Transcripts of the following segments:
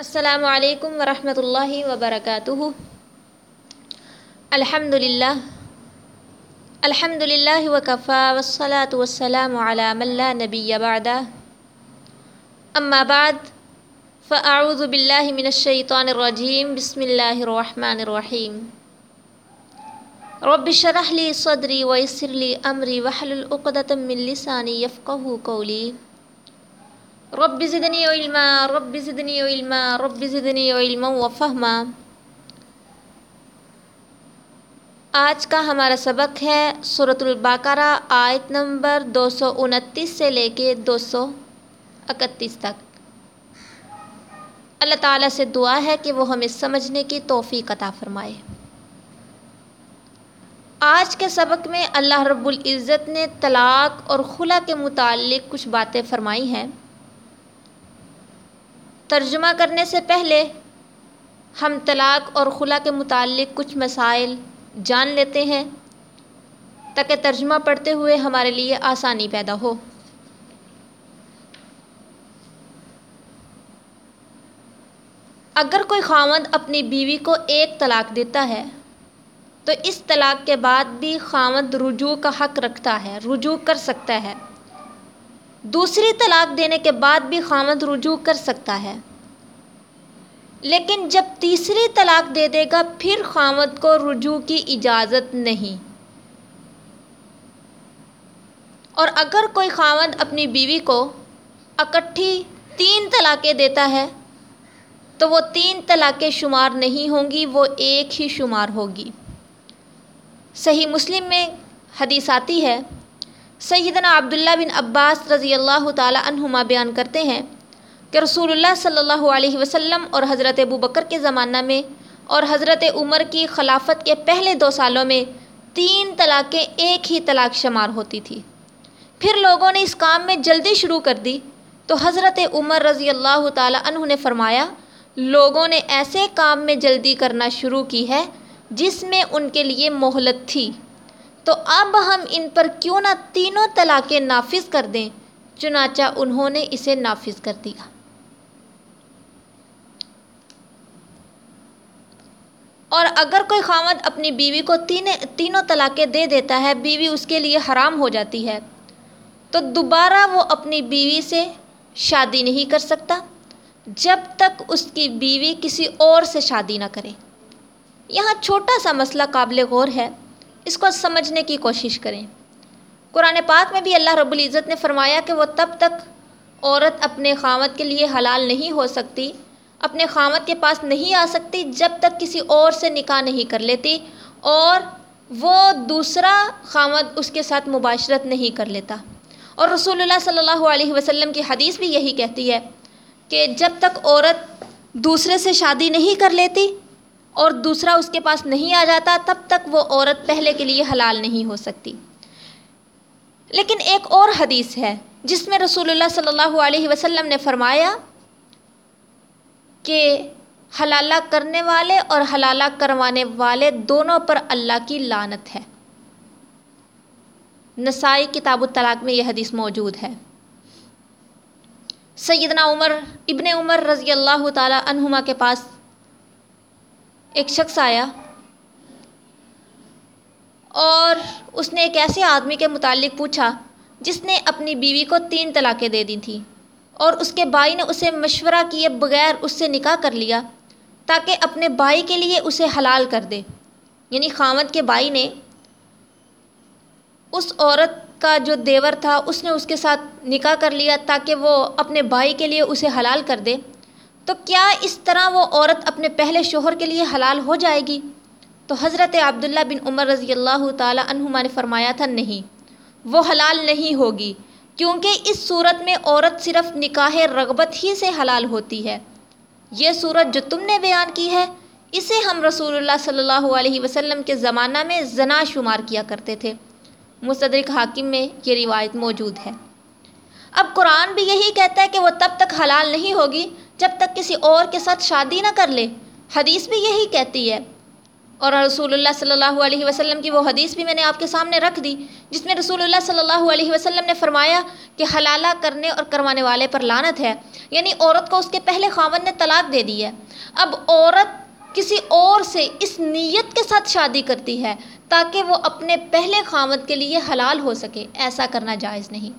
السلام علیکم ورحمۃ اللہ وبرکاتہ۔ الحمد للہ الحمد للہ وکفا والصلاة والسلام علی من لا نبی بعدہ۔ اما بعد، فاعوذ باللہ من الشیطان الرجیم، بسم اللہ الرحمن الرحیم۔ رب شرح لی صدری ویسر لی امری وحلل عقدۃ من لسانی یفقہ قولی۔ رب زدنی علما، رب زدنی علما، رب زدنی علما و فہما۔ آج کا ہمارا سبق ہے صورت البقرہ آیت نمبر دو سو انتیس سے لے کے دو سو اکتیس تک۔ اللہ تعالیٰ سے دعا ہے کہ وہ ہمیں سمجھنے کی توفیق عطا فرمائے۔ آج کے سبق میں اللہ رب العزت نے طلاق اور خلا کے متعلق کچھ باتیں فرمائی ہیں۔ ترجمہ کرنے سے پہلے ہم طلاق اور خلا کے متعلق کچھ مسائل جان لیتے ہیں تاکہ ترجمہ پڑھتے ہوئے ہمارے لیے آسانی پیدا ہو۔ اگر کوئی خامد اپنی بیوی کو ایک طلاق دیتا ہے، تو اس طلاق کے بعد بھی خامد رجوع کا حق رکھتا ہے، رجوع کر سکتا ہے۔ دوسری طلاق دینے کے بعد بھی خامد رجوع کر سکتا ہے۔ لیکن جب تیسری طلاق دے دے گا، پھر خامد کو رجوع کی اجازت نہیں۔ اور اگر کوئی خامد اپنی بیوی کو اکٹھی تین طلاقیں دیتا ہے، تو وہ تین طلاقیں شمار نہیں ہوں گی وہ ایک ہی شمار ہوگی۔ صحیح مسلم میں حدیث آتی ہے، سیدنا عبداللہ بن عباس رضی اللہ تعالی عنہما بیان کرتے ہیں کہ رسول اللہ صلی اللہ علیہ وسلم اور حضرت ابو بکر کے زمانہ میں اور حضرت عمر کی خلافت کے پہلے دو سالوں میں تین طلاقیں ایک ہی طلاق شمار ہوتی تھی۔ پھر لوگوں نے اس کام میں جلدی شروع کر دی۔ تو حضرت عمر رضی اللہ تعالی عنہ نے فرمایا، لوگوں نے ایسے کام میں جلدی کرنا شروع کی ہے جس میں ان کے لیے مہلت تھی۔ تو اب ہم ان پر کیوں نہ تینوں طلاقیں نافذ کر دیں؟ چنانچہ انہوں نے اسے نافذ کر دیا۔ اور اگر کوئی خامد اپنی بیوی کو تین تینوں طلاقیں دے دیتا ہے، بیوی اس کے لیے حرام ہو جاتی ہے۔ تو دوبارہ وہ اپنی بیوی سے شادی نہیں کر سکتا، جب تک اس کی بیوی کسی اور سے شادی نہ کرے۔ یہاں چھوٹا سا مسئلہ قابل غور ہے، اس کو سمجھنے کی کوشش کریں۔ قرآن پاک میں بھی اللہ رب العزت نے فرمایا کہ وہ تب تک عورت اپنے خامت کے لیے حلال نہیں ہو سکتی اپنے خامت کے پاس نہیں آ سکتی جب تک کسی اور سے نکاح نہیں کر لیتی اور وہ دوسرا خامد اس کے ساتھ مباشرت نہیں کر لیتا۔ اور رسول اللہ صلی اللہ علیہ وسلم کی حدیث بھی یہی کہتی ہے کہ جب تک عورت دوسرے سے شادی نہیں کر لیتی اور دوسرا اس کے پاس نہیں آ جاتا تب تک وہ عورت پہلے کے لیے حلال نہیں ہو سکتی۔ لیکن ایک اور حدیث ہے جس میں رسول اللہ صلی اللہ علیہ وسلم نے فرمایا کہ حلالہ کرنے والے اور حلالہ کروانے والے دونوں پر اللہ کی لانت ہے۔ نسائی کتاب الطلاق میں یہ حدیث موجود ہے۔ سیدنا عمر ابن عمر رضی اللہ تعالی عنہما کے پاس ایک شخص آیا اور اس نے ایک ایسے آدمی کے متعلق پوچھا جس نے اپنی بیوی کو تین طلاقیں دے دی تھیں۔ اور اس کے بھائی نے اسے مشورہ کیے بغیر اس سے نکاح کر لیا تاکہ اپنے بھائی کے لیے اسے حلال کر دے۔ یعنی خامد کے بھائی نے اس عورت کا جو دیور تھا، اس نے اس کے ساتھ نکاح کر لیا تاکہ وہ اپنے بھائی کے لیے اسے حلال کر دے۔ تو کیا اس طرح وہ عورت اپنے پہلے شوہر کے لیے حلال ہو جائے گی؟ تو حضرت عبداللہ بن عمر رضی اللہ تعالی عنہما نے فرمایا تھا، نہیں، وہ حلال نہیں ہوگی۔ کیونکہ اس صورت میں عورت صرف نکاح رغبت ہی سے حلال ہوتی ہے۔ یہ صورت جو تم نے بیان کی ہے، اسے ہم رسول اللہ صلی اللہ علیہ وسلم کے زمانہ میں زنا شمار کیا کرتے تھے۔ مصدرک حاکم میں یہ روایت موجود ہے۔ اب قرآن بھی یہی کہتا ہے کہ وہ تب تک حلال نہیں ہوگی جب تک کسی اور کے ساتھ شادی نہ کر لے۔ حدیث بھی یہی کہتی ہے۔ اور رسول اللہ صلی اللہ علیہ وسلم کی وہ حدیث بھی میں نے آپ کے سامنے رکھ دی، جس میں رسول اللہ صلی اللہ علیہ وسلم نے فرمایا کہ حلالہ کرنے اور کروانے والے پر لانت ہے۔ یعنی عورت کو اس کے پہلے خاون نے طلاق دے دی ہے۔ اب عورت کسی اور سے اس نیت کے ساتھ شادی کرتی ہے تاکہ وہ اپنے پہلے خامد کے لیے حلال ہو سکے، ایسا کرنا جائز نہیں۔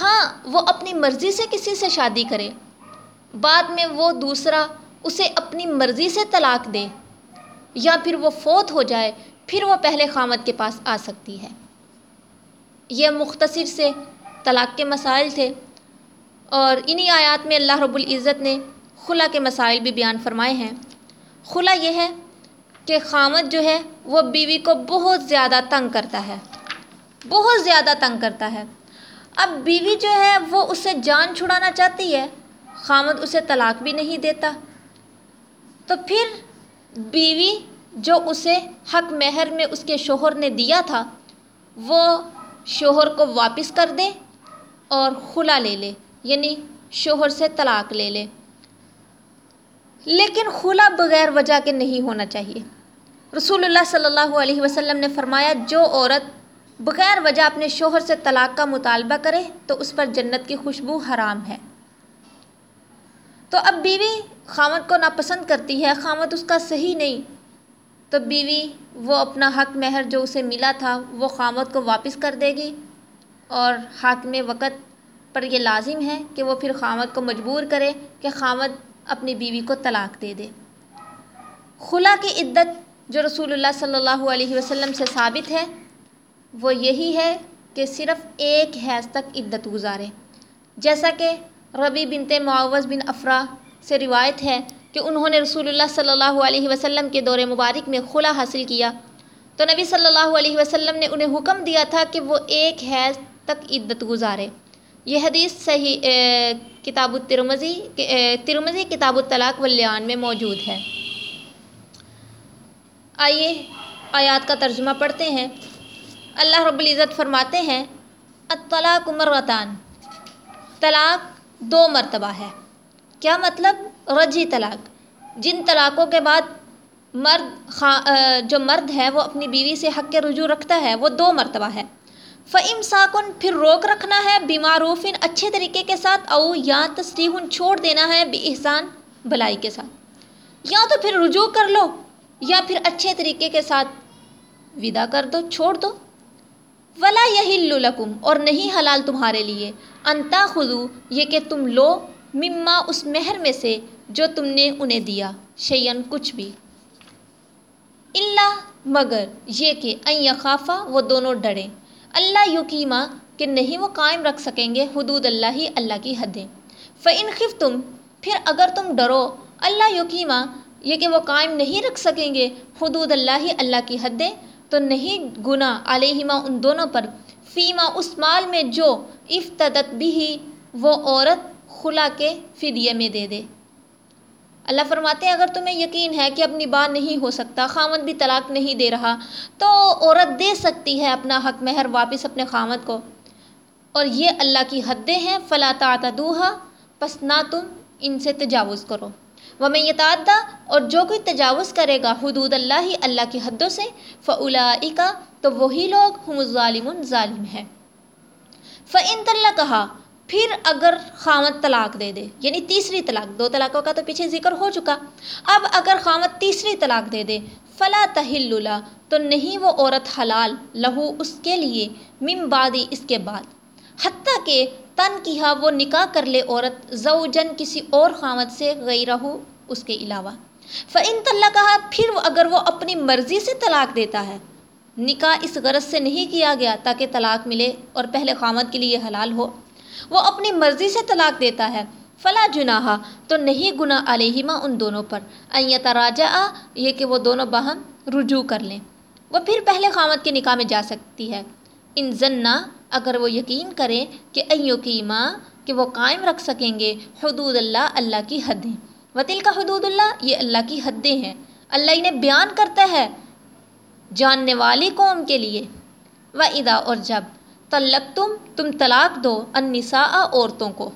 ہاں وہ اپنی مرضی سے کسی سے شادی کرے، بعد میں وہ دوسرا اسے اپنی مرضی سے طلاق دے۔ یا پھر وہ فوت ہو جائے، پھر وہ پہلے خامد کے پاس آ سکتی ہے۔ یہ مختصر سے طلاق کے مسائل تھے اور انہی آیات میں اللہ رب العزت نے خلا کے مسائل بھی بیان فرمائے ہیں۔ خلا یہ ہے کہ خامد جو ہے، وہ بیوی کو بہت زیادہ تنگ کرتا ہے۔ بہت زیادہ تنگ کرتا ہے۔ اب بیوی جو ہے، وہ اسے جان چھڑانا چاہتی ہے، خامد اسے طلاق بھی نہیں دیتا۔ تو پھر بیوی جو اسے حق مہر میں اس کے شوہر نے دیا تھا، وہ شوہر کو واپس کر دے اور خلا لے لے یعنی شوہر سے طلاق لے لے۔ لیکن خلا بغیر وجہ کے نہیں ہونا چاہیے۔ رسول اللہ صلی اللہ علیہ وسلم نے فرمایا، جو عورت بغیر وجہ اپنے شوہر سے طلاق کا مطالبہ کرے، تو اس پر جنت کی خوشبو حرام ہے۔ تو اب بیوی خامد کو ناپسند کرتی ہے، خامد اس کا صحیح نہیں۔ تو بیوی، وہ اپنا حق مہر جو اسے ملا تھا، وہ خامد کو واپس کر دے گی۔ اور حاکم وقت پر یہ لازم ہے کہ وہ پھر خامد کو مجبور کرے کہ خامد اپنی بیوی کو طلاق دے دے۔ خلا کی عدت جو رسول اللہ صلی اللہ علیہ وسلم سے ثابت ہے، وہ یہی ہے کہ صرف ایک حیض تک عدت گزارے۔ جیسا کہ ربی بنت معاوض بن افرا سے روایت ہے کہ انہوں نے رسول اللہ صلی اللہ علیہ وسلم کے دور مبارک میں خلا حاصل کیا۔ تو نبی صلی اللہ علیہ وسلم نے انہیں حکم دیا تھا کہ وہ ایک حیض تک عدت گزارے۔ یہ حدیث صحیح کتاب الترمزی ترمزی کتاب الطلاق ولیان میں موجود ہے۔ آئیے آیات کا ترجمہ پڑھتے ہیں۔ اللہ رب العزت فرماتے ہیں اطلاق مرتان۔ طلاق دو مرتبہ ہے۔ کیا مطلب؟ رجی طلاق۔ جن طلاقوں کے بعد مرد جو مرد ہے، وہ اپنی بیوی سے حق کے رجوع رکھتا ہے، وہ دو مرتبہ ہے۔ فعم ساکن پھر روک رکھنا ہے بیماروفن اچھے طریقے کے ساتھ، او یا تصریح چھوڑ دینا ہے بے احسان بھلائی کے ساتھ۔ یا تو پھر رجوع کر لو، یا پھر اچھے طریقے کے ساتھ ودا کر دو، چھوڑ دو۔ ولا یہی لکم اور نہیں حلال تمہارے لیے۔ انتا خزو یہ کہ تم لو مما اس مہر میں سے جو تم نے انہیں دیا شیئن کچھ بھی۔ اللہ مگر یہ کہ این یخافہ وہ دونوں ڈریں۔ اللہ یقیمہ کہ نہیں وہ قائم رکھ سکیں گے حدود اللہ ہی، اللہ کی حدیں۔ فعن خف تم پھر اگر تم ڈرو، اللہ یقیمہ یہ کہ وہ قائم نہیں رکھ سکیں گے حدود اللہ ہی، اللہ کی حدیں۔ تو نہیں گناہ علیہما ان دونوں پر، فیما اس مال میں جو افتدت بھی وہ عورت خلا کے فدیے میں دے دے۔ اللہ فرماتے ہیں، اگر تمہیں یقین ہے کہ اپنی بات نہیں ہو سکتا خامد بھی طلاق نہیں دے رہا، تو عورت دے سکتی ہے اپنا حق مہر واپس اپنے خامد کو۔ اور یہ اللہ کی حدیں ہیں، فلا تعتدوها، پس نہ تم ان سے تجاوز کرو۔ وہ میں یہ اور جو کوئی تجاوز کرے گا حدود اللہ ہی اللہ کی حدوں سے فلا تو وہی لوگ، ہم ظالم ظالم ہے فعن طلّہ کہا پھر اگر خامت طلاق دے دے یعنی تیسری طلاق، دو طلاقوں کا تو پیچھے ذکر ہو چکا۔ اب اگر خامت تیسری طلاق دے دے، فلا تہل تو نہیں وہ عورت حلال، لہو اس کے لیے مم بادی اس کے بعد۔ حتیٰ کہ تن کیا وہ نکاح کر لے عورت زوجن کسی اور خامت سے غیر رہو اس کے علاوہ۔ فعن طلّہ کہا پھر اگر وہ اپنی مرضی سے طلاق دیتا ہے۔ نکاح اس غرض سے نہیں کیا گیا تاکہ طلاق ملے اور پہلے خامت کے لیے حلال ہو۔ وہ اپنی مرضی سے طلاق دیتا ہے۔ فلا جناح، تو نہیں گناہ علیہما ان دونوں پر۔ ایت راجا یہ کہ وہ دونوں باہم رجوع کر لیں۔ وہ پھر پہلے خامت کے نکاح میں جا سکتی ہے۔ ان ضنا اگر وہ یقین کریں کہ ایو کی ماں کہ وہ قائم رکھ سکیں گے، حدود اللہ اللہ کی حدیں۔ وطل کا حدود اللہ، یہ اللہ کی حدیں ہیں۔ اللہ انہیں بیان کرتا ہے جاننے والی قوم کے لیے۔ و ادا اور جب طلق تم تم طلاق دو النساء عورتوں کو۔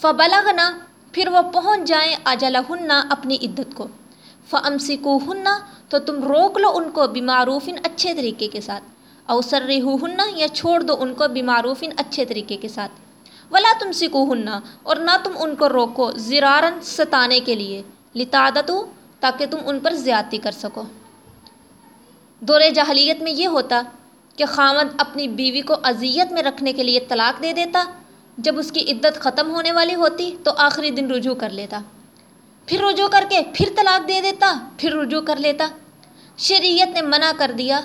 فبلغنا، پھر وہ پہنچ جائیں اجلہن اپنی عدت کو۔ فمسکو ہننا تو تم روک لو ان کو بیمعروفن اچھے طریقے کے ساتھ۔ اوسر ہننا یا چھوڑ دو ان کو بیمعروفن اچھے طریقے کے ساتھ۔ ولا تم سکو ہننا اور نہ تم ان کو روکو زرارن ستانے کے لیے۔ لتعدت تاکہ تم ان پر زیادتی کر سکو۔ دور جاہلیت میں یہ ہوتا کہ خامد اپنی بیوی کو اذیت میں رکھنے کے لیے طلاق دے دیتا، جب اس کی عدت ختم ہونے والی ہوتی تو آخری دن رجوع کر لیتا۔ پھر رجوع کر کے پھر طلاق دے دیتا، پھر رجوع کر لیتا۔ شریعت نے منع کر دیا۔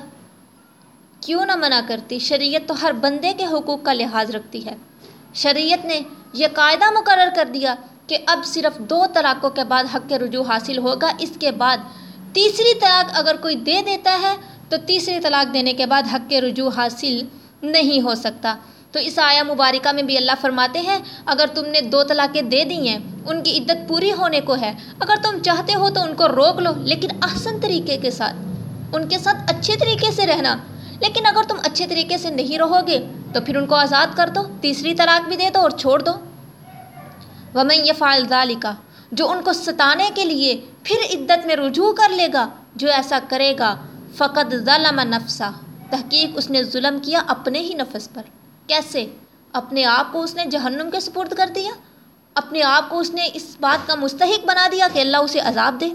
کیوں نہ منع کرتی؟ شریعت تو ہر بندے کے حقوق کا لحاظ رکھتی ہے۔ شریعت نے یہ قاعدہ مقرر کر دیا کہ اب صرف دو طلاقوں کے بعد حق کے رجوع حاصل ہوگا، اس کے بعد تیسری طلاق اگر کوئی دے دیتا ہے تو تیسری طلاق دینے کے بعد حق کے رجوع حاصل نہیں ہو سکتا۔ تو اس آیا مبارکہ میں بھی اللہ فرماتے ہیں، اگر تم نے دو طلاقیں دے دی ہیں، ان کی عدت پوری ہونے کو ہے، اگر تم چاہتے ہو تو ان کو روک لو، لیکن احسن طریقے کے ساتھ، ان کے ساتھ اچھے طریقے سے رہنا۔ لیکن اگر تم اچھے طریقے سے نہیں رہو گے، تو پھر ان کو آزاد کر دو، تیسری طلاق بھی دے دو اور چھوڑ دو۔ ومن یہ فالزالی کا جو ان کو ستانے کے لیے پھر عدت میں رجوع کر لے گا، جو ایسا کرے گا فقط ظلم نفسا تحقیق اس نے ظلم کیا اپنے ہی نفس پر۔ کیسے؟ اپنے آپ کو اس نے جہنم کے سپرد کر دیا؟ اپنے آپ کو اس نے اس بات کا مستحق بنا دیا کہ اللہ اسے عذاب دے؟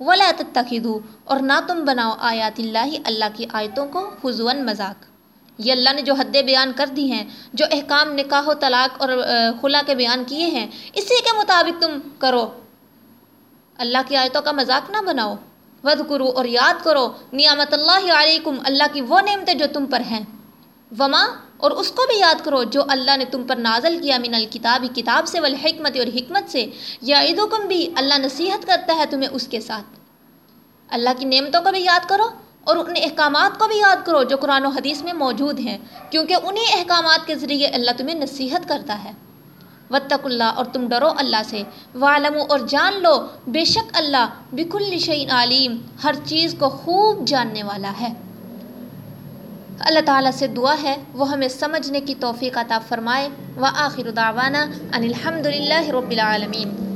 ولا تتخذو اور نہ تم بناؤ آیات اللہ اللہ کی آیتوں کو حضون مذاق۔ یہ اللہ نے جو حد بیان کر دی ہیں، جو احکام، نکاح و طلاق اور خلا کے بیان کیے ہیں، اسی کے مطابق تم کرو۔ اللہ کی آیتوں کا مذاق نہ بناؤ۔ ود کرو اور یاد کرو، نعمت اللہ علیکم، اللہ کی وہ نعمتیں جو تم پر ہیں۔ وما، اور اس کو بھی یاد کرو جو اللہ نے تم پر نازل کیا من الکتابی کتاب سے، والحکمت اور حکمت سے۔ یا عیدکم بھی، اللہ نصیحت کرتا ہے تمہیں اس کے ساتھ۔ اللہ کی نعمتوں کو بھی یاد کرو اور ان احکامات کو بھی یاد کرو جو قرآن و حدیث میں موجود ہیں، کیونکہ انہی احکامات کے ذریعے اللہ تمہیں نصیحت کرتا ہے۔ وطق اللہ اور تم ڈرو اللہ سے۔ والم اور جان لو، بے شک اللہ بکل شعین عالیم ہر چیز کو خوب جاننے والا ہے۔ اللہ تعالیٰ سے دعا ہے، وہ ہمیں سمجھنے کی توفیق عطا فرمائے۔ و آخر دعوانا ان الحمد للہ رب العالمین